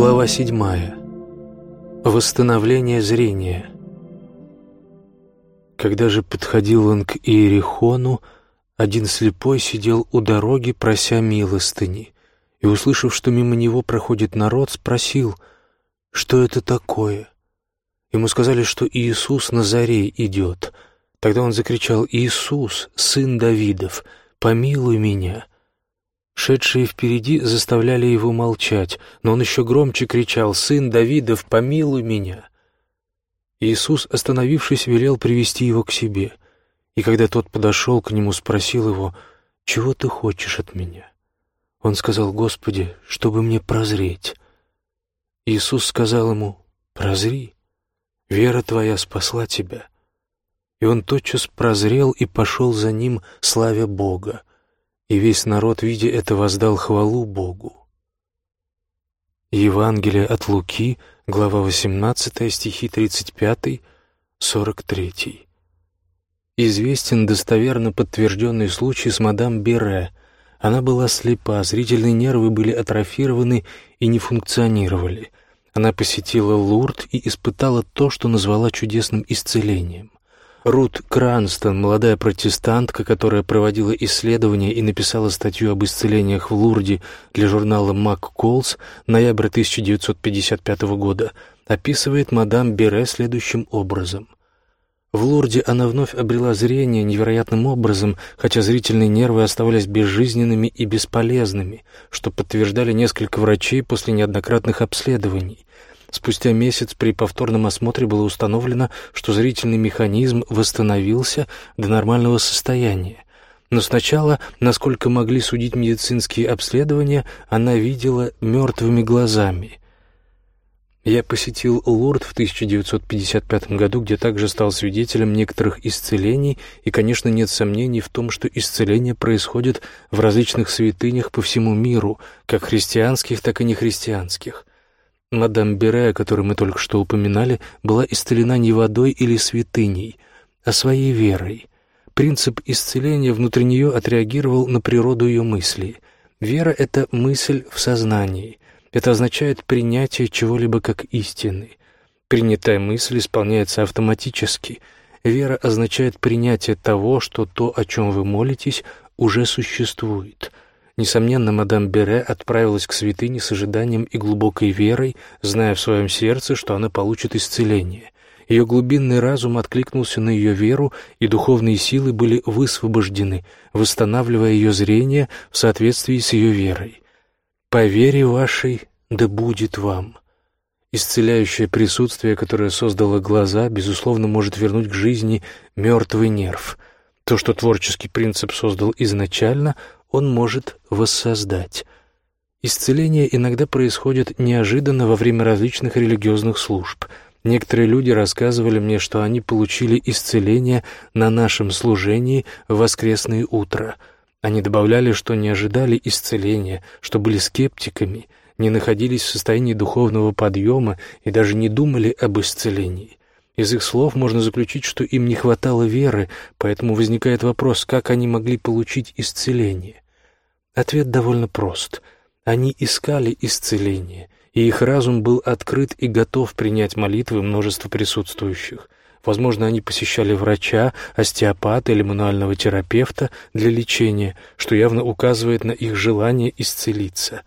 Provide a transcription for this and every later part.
Глава седьмая. Восстановление зрения. Когда же подходил он к Иерихону, один слепой сидел у дороги, прося милостыни, и, услышав, что мимо него проходит народ, спросил, что это такое. Ему сказали, что Иисус на заре идет. Тогда он закричал «Иисус, сын Давидов, помилуй меня!» Шедшие впереди заставляли его молчать, но он еще громче кричал «Сын Давидов, помилуй меня!» Иисус, остановившись, велел привести его к себе, и когда тот подошел к нему, спросил его «Чего ты хочешь от меня?» Он сказал «Господи, чтобы мне прозреть». Иисус сказал ему «Прозри, вера твоя спасла тебя». И он тотчас прозрел и пошел за ним, славя Бога и весь народ, видя это, воздал хвалу Богу. Евангелие от Луки, глава 18, стихи 35, 43. Известен достоверно подтвержденный случай с мадам Бере. Она была слепа, зрительные нервы были атрофированы и не функционировали. Она посетила Лурд и испытала то, что назвала чудесным исцелением. Рут Кранстон, молодая протестантка, которая проводила исследования и написала статью об исцелениях в Лурде для журнала «МакКолс» ноябрь 1955 года, описывает мадам Бере следующим образом. В Лурде она вновь обрела зрение невероятным образом, хотя зрительные нервы оставались безжизненными и бесполезными, что подтверждали несколько врачей после неоднократных обследований. Спустя месяц при повторном осмотре было установлено, что зрительный механизм восстановился до нормального состояния. Но сначала, насколько могли судить медицинские обследования, она видела мертвыми глазами. Я посетил Лурд в 1955 году, где также стал свидетелем некоторых исцелений, и, конечно, нет сомнений в том, что исцеления происходят в различных святынях по всему миру, как христианских, так и нехристианских. Мадам Бере, о которой мы только что упоминали, была исцелена не водой или святыней, а своей верой. Принцип исцеления внутри нее отреагировал на природу ее мысли. Вера — это мысль в сознании. Это означает принятие чего-либо как истины. Принятая мысль исполняется автоматически. Вера означает принятие того, что то, о чем вы молитесь, уже существует — Несомненно, мадам Бере отправилась к святыне с ожиданием и глубокой верой, зная в своем сердце, что она получит исцеление. Ее глубинный разум откликнулся на ее веру, и духовные силы были высвобождены, восстанавливая ее зрение в соответствии с ее верой. «По вере вашей да будет вам». Исцеляющее присутствие, которое создало глаза, безусловно, может вернуть к жизни мертвый нерв. То, что творческий принцип создал изначально, он может воссоздать. Исцеление иногда происходит неожиданно во время различных религиозных служб. Некоторые люди рассказывали мне, что они получили исцеление на нашем служении в воскресное утро. Они добавляли, что не ожидали исцеления, что были скептиками, не находились в состоянии духовного подъема и даже не думали об исцелении. Из их слов можно заключить, что им не хватало веры, поэтому возникает вопрос, как они могли получить исцеление. Ответ довольно прост. Они искали исцеление, и их разум был открыт и готов принять молитвы множества присутствующих. Возможно, они посещали врача, остеопата или мануального терапевта для лечения, что явно указывает на их желание исцелиться.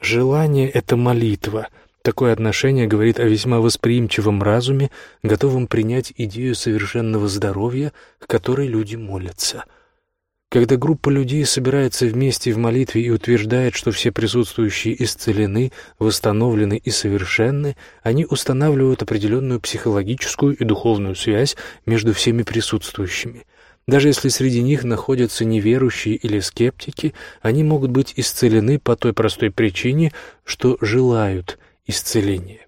Желание — это молитва — Такое отношение говорит о весьма восприимчивом разуме, готовом принять идею совершенного здоровья, к которой люди молятся. Когда группа людей собирается вместе в молитве и утверждает, что все присутствующие исцелены, восстановлены и совершенны, они устанавливают определенную психологическую и духовную связь между всеми присутствующими. Даже если среди них находятся неверующие или скептики, они могут быть исцелены по той простой причине, что желают – исцеления.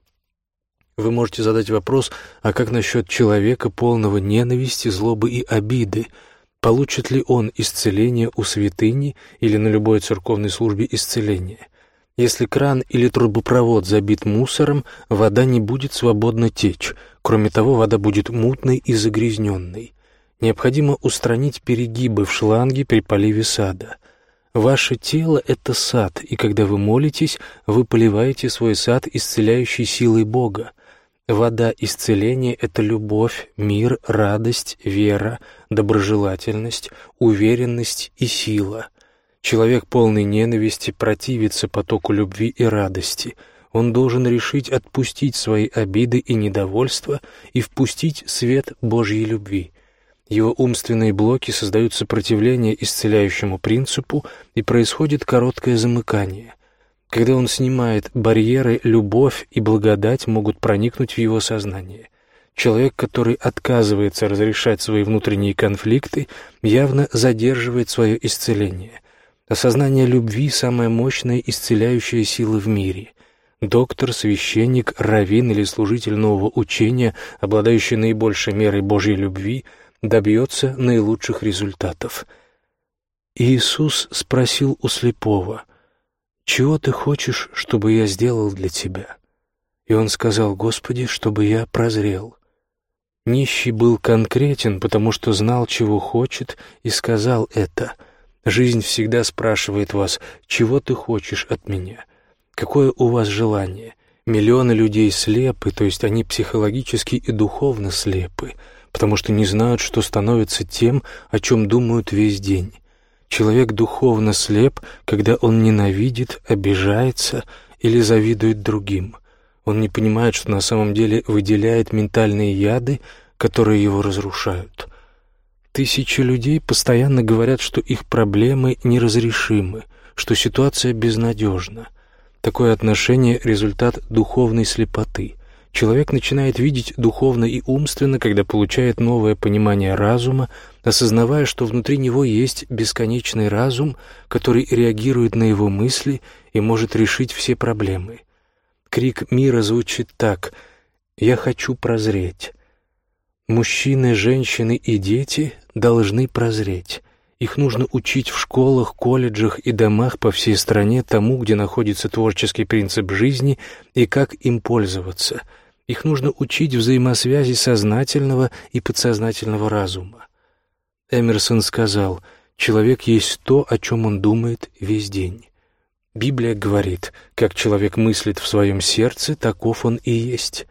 Вы можете задать вопрос, а как насчет человека, полного ненависти, злобы и обиды? Получит ли он исцеление у святыни или на любой церковной службе исцеления? Если кран или трубопровод забит мусором, вода не будет свободно течь. Кроме того, вода будет мутной и загрязненной. Необходимо устранить перегибы в шланге при поливе сада. Ваше тело — это сад, и когда вы молитесь, вы поливаете свой сад исцеляющей силой Бога. Вода исцеления — это любовь, мир, радость, вера, доброжелательность, уверенность и сила. Человек полный ненависти противится потоку любви и радости. Он должен решить отпустить свои обиды и недовольства и впустить свет Божьей любви. Его умственные блоки создают сопротивление исцеляющему принципу, и происходит короткое замыкание. Когда он снимает барьеры, любовь и благодать могут проникнуть в его сознание. Человек, который отказывается разрешать свои внутренние конфликты, явно задерживает свое исцеление. Осознание любви – самая мощная исцеляющая сила в мире. Доктор, священник, раввин или служитель нового учения, обладающий наибольшей мерой Божьей любви, добьется наилучших результатов. Иисус спросил у слепого – «Чего ты хочешь, чтобы я сделал для тебя?» И он сказал, «Господи, чтобы я прозрел». Нищий был конкретен, потому что знал, чего хочет, и сказал это. Жизнь всегда спрашивает вас, «Чего ты хочешь от меня?» Какое у вас желание? Миллионы людей слепы, то есть они психологически и духовно слепы, потому что не знают, что становится тем, о чем думают весь день. Человек духовно слеп, когда он ненавидит, обижается или завидует другим. Он не понимает, что на самом деле выделяет ментальные яды, которые его разрушают. Тысячи людей постоянно говорят, что их проблемы неразрешимы, что ситуация безнадежна. Такое отношение – результат духовной слепоты. Человек начинает видеть духовно и умственно, когда получает новое понимание разума, осознавая, что внутри него есть бесконечный разум, который реагирует на его мысли и может решить все проблемы. Крик мира звучит так «Я хочу прозреть». Мужчины, женщины и дети должны прозреть. Их нужно учить в школах, колледжах и домах по всей стране тому, где находится творческий принцип жизни и как им пользоваться. Их нужно учить взаимосвязи сознательного и подсознательного разума. Эмерсон сказал, «Человек есть то, о чем он думает весь день». Библия говорит, как человек мыслит в своем сердце, таков он и есть.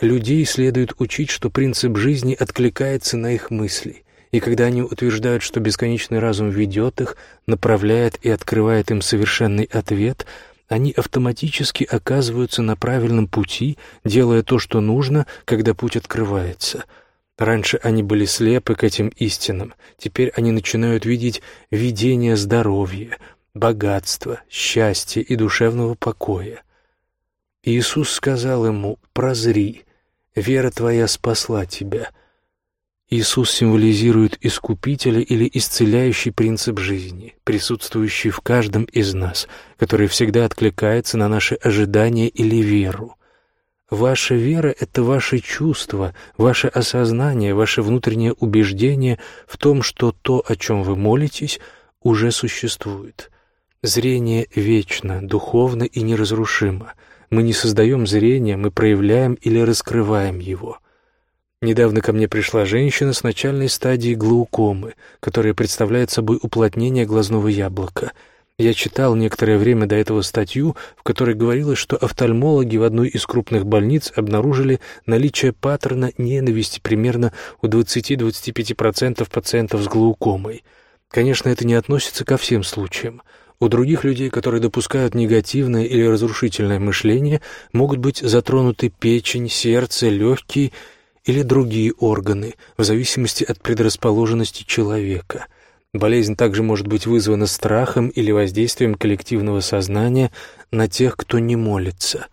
Людей следует учить, что принцип жизни откликается на их мысли, и когда они утверждают, что бесконечный разум ведет их, направляет и открывает им совершенный ответ, они автоматически оказываются на правильном пути, делая то, что нужно, когда путь открывается — Раньше они были слепы к этим истинам, теперь они начинают видеть видение здоровья, богатства, счастья и душевного покоя. Иисус сказал ему «Прозри, вера твоя спасла тебя». Иисус символизирует искупителя или исцеляющий принцип жизни, присутствующий в каждом из нас, который всегда откликается на наши ожидания или веру. Ваша вера — это ваше чувство, ваше осознание, ваше внутреннее убеждение в том, что то, о чем вы молитесь, уже существует. Зрение вечно, духовно и неразрушимо. Мы не создаем зрение, мы проявляем или раскрываем его. Недавно ко мне пришла женщина с начальной стадией глаукомы, которая представляет собой уплотнение глазного яблока — я читал некоторое время до этого статью, в которой говорилось, что офтальмологи в одной из крупных больниц обнаружили наличие паттерна ненависти примерно у 20-25% пациентов с глаукомой. Конечно, это не относится ко всем случаям. У других людей, которые допускают негативное или разрушительное мышление, могут быть затронуты печень, сердце, легкие или другие органы, в зависимости от предрасположенности человека – Болезнь также может быть вызвана страхом или воздействием коллективного сознания на тех, кто не молится.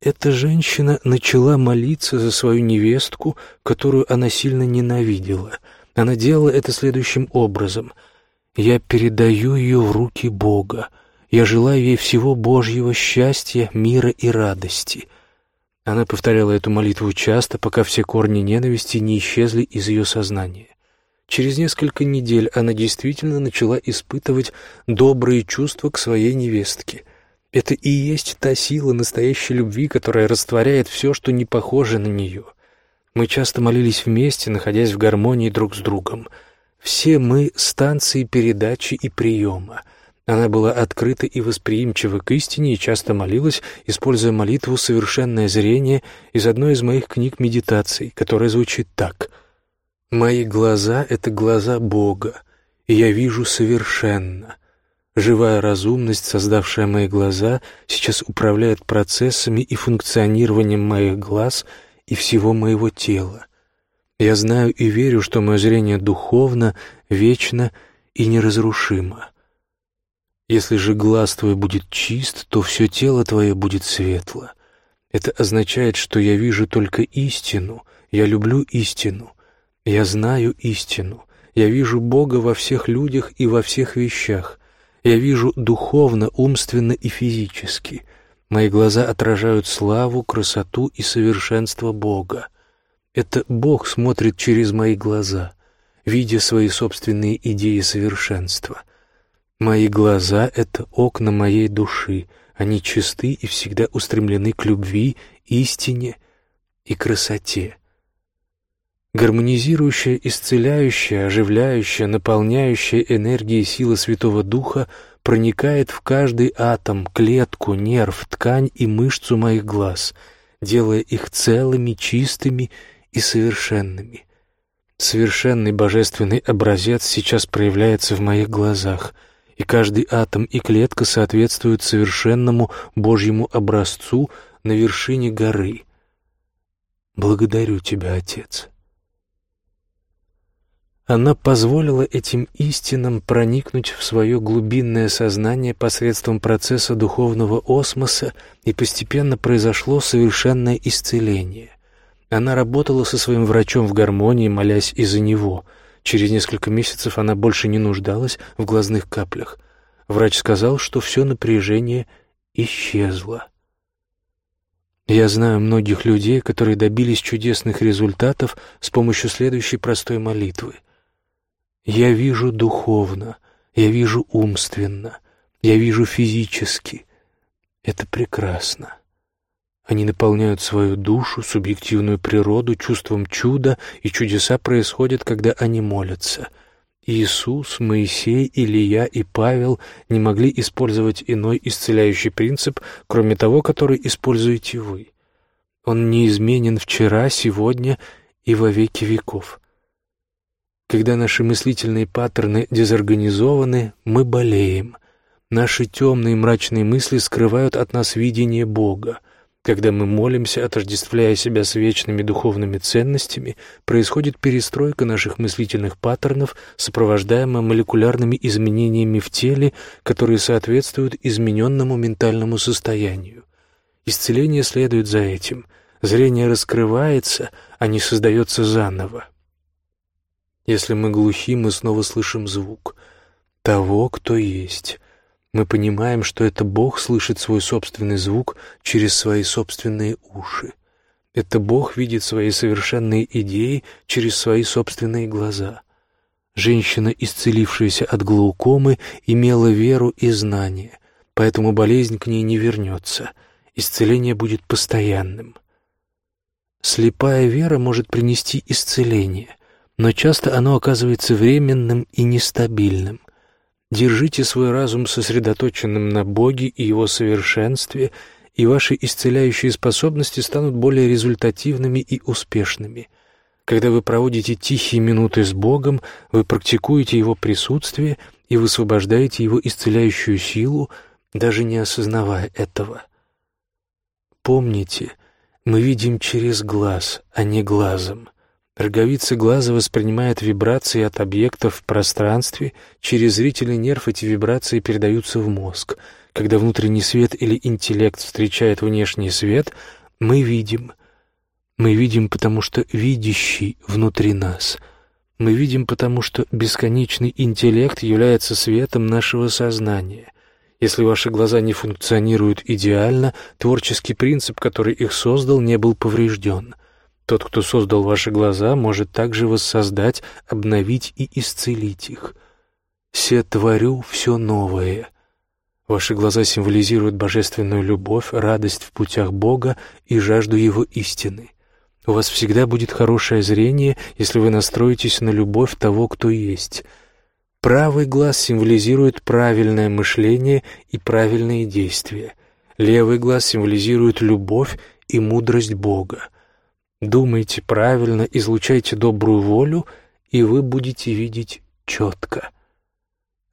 Эта женщина начала молиться за свою невестку, которую она сильно ненавидела. Она делала это следующим образом. «Я передаю ее в руки Бога. Я желаю ей всего Божьего счастья, мира и радости». Она повторяла эту молитву часто, пока все корни ненависти не исчезли из ее сознания. Через несколько недель она действительно начала испытывать добрые чувства к своей невестке. Это и есть та сила настоящей любви, которая растворяет все, что не похоже на нее. Мы часто молились вместе, находясь в гармонии друг с другом. Все мы — станции передачи и приема. Она была открыта и восприимчива к истине и часто молилась, используя молитву «Совершенное зрение» из одной из моих книг медитаций, которая звучит так. «Мои глаза — это глаза Бога, и я вижу совершенно. Живая разумность, создавшая мои глаза, сейчас управляет процессами и функционированием моих глаз и всего моего тела. Я знаю и верю, что мое зрение духовно, вечно и неразрушимо. Если же глаз твой будет чист, то все тело твое будет светло. Это означает, что я вижу только истину, я люблю истину, я знаю истину, я вижу Бога во всех людях и во всех вещах, я вижу духовно, умственно и физически. Мои глаза отражают славу, красоту и совершенство Бога. Это Бог смотрит через мои глаза, видя свои собственные идеи совершенства. Мои глаза — это окна моей души, они чисты и всегда устремлены к любви, истине и красоте. Гармонизирующая, исцеляющая, оживляющая, наполняющая энергией сила Святого Духа проникает в каждый атом, клетку, нерв, ткань и мышцу моих глаз, делая их целыми, чистыми и совершенными. Совершенный божественный образец сейчас проявляется в моих глазах, и каждый атом и клетка соответствуют совершенному Божьему образцу на вершине горы. Благодарю Тебя, Отец. Она позволила этим истинам проникнуть в свое глубинное сознание посредством процесса духовного осмоса, и постепенно произошло совершенное исцеление. Она работала со своим врачом в гармонии, молясь из-за него. Через несколько месяцев она больше не нуждалась в глазных каплях. Врач сказал, что все напряжение исчезло. Я знаю многих людей, которые добились чудесных результатов с помощью следующей простой молитвы — я вижу духовно, я вижу умственно, я вижу физически. Это прекрасно. Они наполняют свою душу, субъективную природу чувством чуда, и чудеса происходят, когда они молятся. Иисус, Моисей, Илья и Павел не могли использовать иной исцеляющий принцип, кроме того, который используете вы. Он неизменен вчера, сегодня и во веки веков. Когда наши мыслительные паттерны дезорганизованы, мы болеем. Наши темные мрачные мысли скрывают от нас видение Бога. Когда мы молимся, отождествляя себя с вечными духовными ценностями, происходит перестройка наших мыслительных паттернов, сопровождаемая молекулярными изменениями в теле, которые соответствуют измененному ментальному состоянию. Исцеление следует за этим. Зрение раскрывается, а не создается заново. Если мы глухи, мы снова слышим звук того, кто есть. Мы понимаем, что это Бог слышит свой собственный звук через свои собственные уши. Это Бог видит свои совершенные идеи через свои собственные глаза. Женщина, исцелившаяся от глаукомы, имела веру и знание, поэтому болезнь к ней не вернется. Исцеление будет постоянным. Слепая вера может принести исцеление — но часто оно оказывается временным и нестабильным. Держите свой разум сосредоточенным на Боге и Его совершенстве, и ваши исцеляющие способности станут более результативными и успешными. Когда вы проводите тихие минуты с Богом, вы практикуете Его присутствие и высвобождаете Его исцеляющую силу, даже не осознавая этого. Помните, мы видим через глаз, а не глазом. Роговица глаза воспринимает вибрации от объектов в пространстве, через зрительный нерв эти вибрации передаются в мозг. Когда внутренний свет или интеллект встречает внешний свет, мы видим. Мы видим, потому что видящий внутри нас. Мы видим, потому что бесконечный интеллект является светом нашего сознания. Если ваши глаза не функционируют идеально, творческий принцип, который их создал, не был поврежден — тот, кто создал ваши глаза, может также воссоздать, обновить и исцелить их. «Се творю все новое». Ваши глаза символизируют божественную любовь, радость в путях Бога и жажду Его истины. У вас всегда будет хорошее зрение, если вы настроитесь на любовь того, кто есть. Правый глаз символизирует правильное мышление и правильные действия. Левый глаз символизирует любовь и мудрость Бога. Думайте правильно, излучайте добрую волю, и вы будете видеть четко.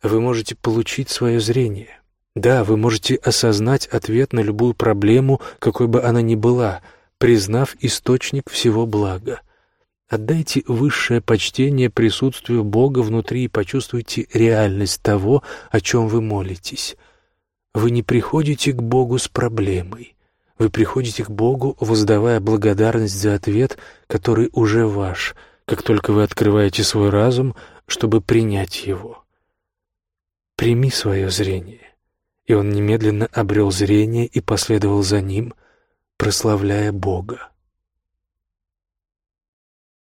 Вы можете получить свое зрение. Да, вы можете осознать ответ на любую проблему, какой бы она ни была, признав источник всего блага. Отдайте высшее почтение присутствию Бога внутри и почувствуйте реальность того, о чем вы молитесь. Вы не приходите к Богу с проблемой. Вы приходите к Богу, воздавая благодарность за ответ, который уже ваш, как только вы открываете свой разум, чтобы принять его. Прими свое зрение. И он немедленно обрел зрение и последовал за ним, прославляя Бога.